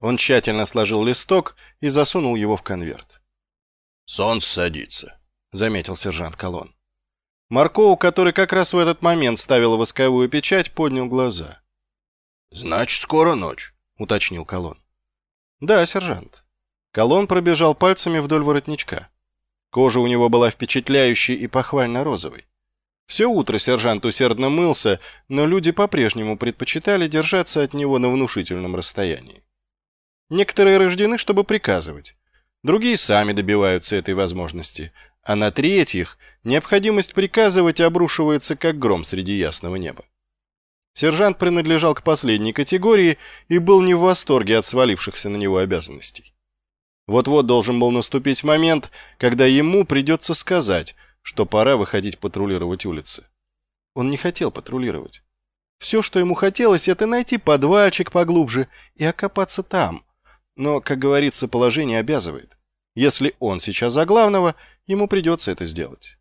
Он тщательно сложил листок и засунул его в конверт. «Солнце садится», — заметил сержант Колон. Маркоу, который как раз в этот момент ставил восковую печать, поднял глаза. «Значит, скоро ночь», — уточнил Колон. «Да, сержант». Колон пробежал пальцами вдоль воротничка. Кожа у него была впечатляющей и похвально розовой. Все утро сержант усердно мылся, но люди по-прежнему предпочитали держаться от него на внушительном расстоянии. Некоторые рождены, чтобы приказывать. Другие сами добиваются этой возможности. А на третьих необходимость приказывать обрушивается как гром среди ясного неба. Сержант принадлежал к последней категории и был не в восторге от свалившихся на него обязанностей. Вот-вот должен был наступить момент, когда ему придется сказать, что пора выходить патрулировать улицы. Он не хотел патрулировать. Все, что ему хотелось, это найти подвальчик поглубже и окопаться там. Но, как говорится, положение обязывает. Если он сейчас за главного, ему придется это сделать.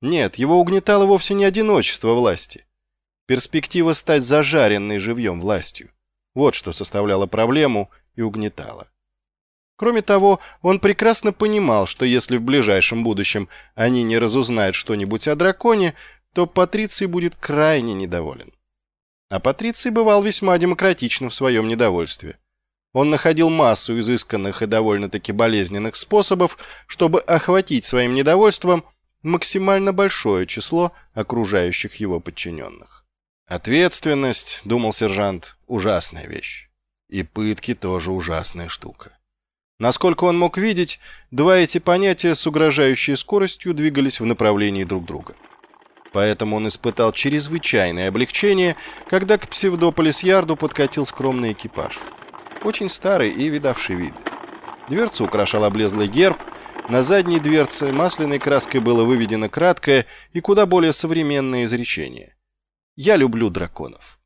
Нет, его угнетало вовсе не одиночество власти. Перспектива стать зажаренной живьем властью. Вот что составляло проблему и угнетало. Кроме того, он прекрасно понимал, что если в ближайшем будущем они не разузнают что-нибудь о драконе, то Патриций будет крайне недоволен. А Патриций бывал весьма демократичным в своем недовольстве. Он находил массу изысканных и довольно-таки болезненных способов, чтобы охватить своим недовольством максимально большое число окружающих его подчиненных. Ответственность, думал сержант, ужасная вещь. И пытки тоже ужасная штука. Насколько он мог видеть, два эти понятия с угрожающей скоростью двигались в направлении друг друга. Поэтому он испытал чрезвычайное облегчение, когда к Псевдополис-Ярду подкатил скромный экипаж. Очень старый и видавший виды. Дверцу украшал облезлый герб, на задней дверце масляной краской было выведено краткое и куда более современное изречение. Я люблю драконов.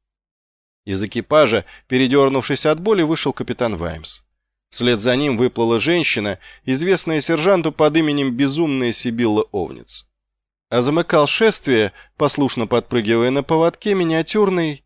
Из экипажа, передернувшись от боли, вышел капитан Ваймс. Вслед за ним выплыла женщина, известная сержанту под именем Безумная Сибилла Овниц. А замыкал шествие, послушно подпрыгивая на поводке, миниатюрный...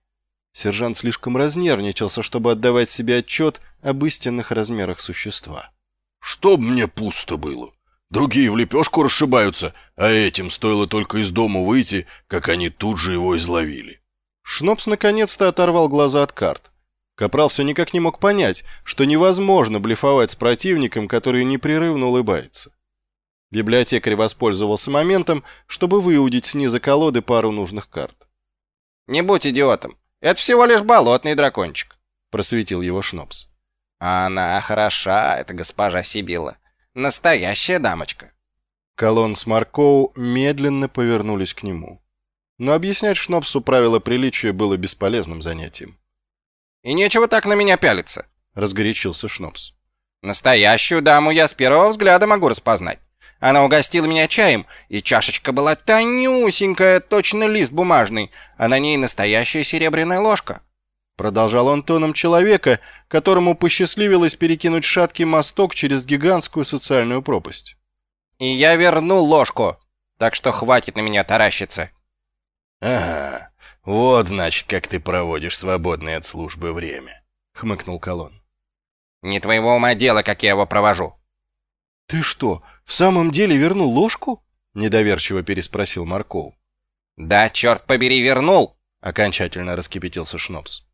Сержант слишком разнервничался, чтобы отдавать себе отчет об истинных размерах существа. «Чтоб мне пусто было!» Другие в лепешку расшибаются, а этим стоило только из дома выйти, как они тут же его изловили. Шнопс наконец-то оторвал глаза от карт. Капрал все никак не мог понять, что невозможно блефовать с противником, который непрерывно улыбается. Библиотекарь воспользовался моментом, чтобы выудить снизу колоды пару нужных карт. «Не будь идиотом, это всего лишь болотный дракончик», — просветил его Шнопс. «Она хороша, эта госпожа Сибила. Настоящая дамочка. Колон с Маркоу медленно повернулись к нему. Но объяснять Шнопсу правила приличия было бесполезным занятием. «И нечего так на меня пялиться», — разгорячился Шнопс. «Настоящую даму я с первого взгляда могу распознать. Она угостила меня чаем, и чашечка была тонюсенькая, точно лист бумажный, а на ней настоящая серебряная ложка. Продолжал он тоном человека, которому посчастливилось перекинуть шаткий мосток через гигантскую социальную пропасть. «И я верну ложку, так что хватит на меня таращиться». «Ага, вот, значит, как ты проводишь свободное от службы время», — хмыкнул Колон. «Не твоего ума дело, как я его провожу». «Ты что, в самом деле вернул ложку?» — недоверчиво переспросил Марков. «Да, черт побери, вернул!» — окончательно раскипятился Шнопс.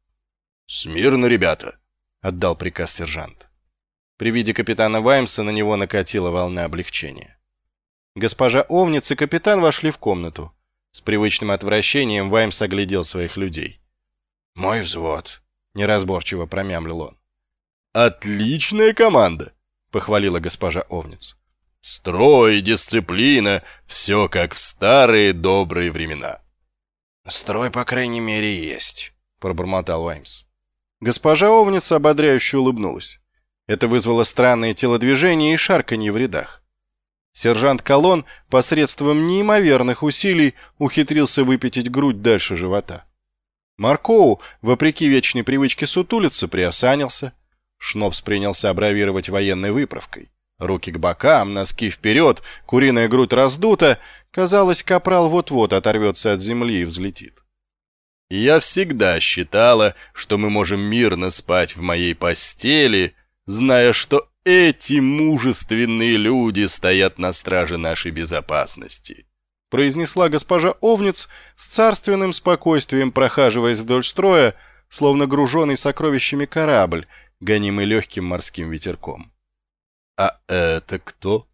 «Смирно, ребята!» — отдал приказ сержант. При виде капитана Ваймса на него накатила волна облегчения. Госпожа Овниц и капитан вошли в комнату. С привычным отвращением Ваймс оглядел своих людей. «Мой взвод», — неразборчиво промямлил он. «Отличная команда!» — похвалила госпожа Овниц. «Строй, дисциплина, все как в старые добрые времена». «Строй, по крайней мере, есть», — пробормотал Ваймс. Госпожа Овница ободряюще улыбнулась. Это вызвало странные телодвижения и шарканье в рядах. Сержант Колон посредством неимоверных усилий ухитрился выпятить грудь дальше живота. Маркоу, вопреки вечной привычке сутулиться, приосанился. Шнопс принялся бравировать военной выправкой. Руки к бокам, носки вперед, куриная грудь раздута. Казалось, капрал вот-вот оторвется от земли и взлетит. Я всегда считала, что мы можем мирно спать в моей постели, зная, что эти мужественные люди стоят на страже нашей безопасности», произнесла госпожа Овниц с царственным спокойствием, прохаживаясь вдоль строя, словно груженный сокровищами корабль, гонимый легким морским ветерком. «А это кто?»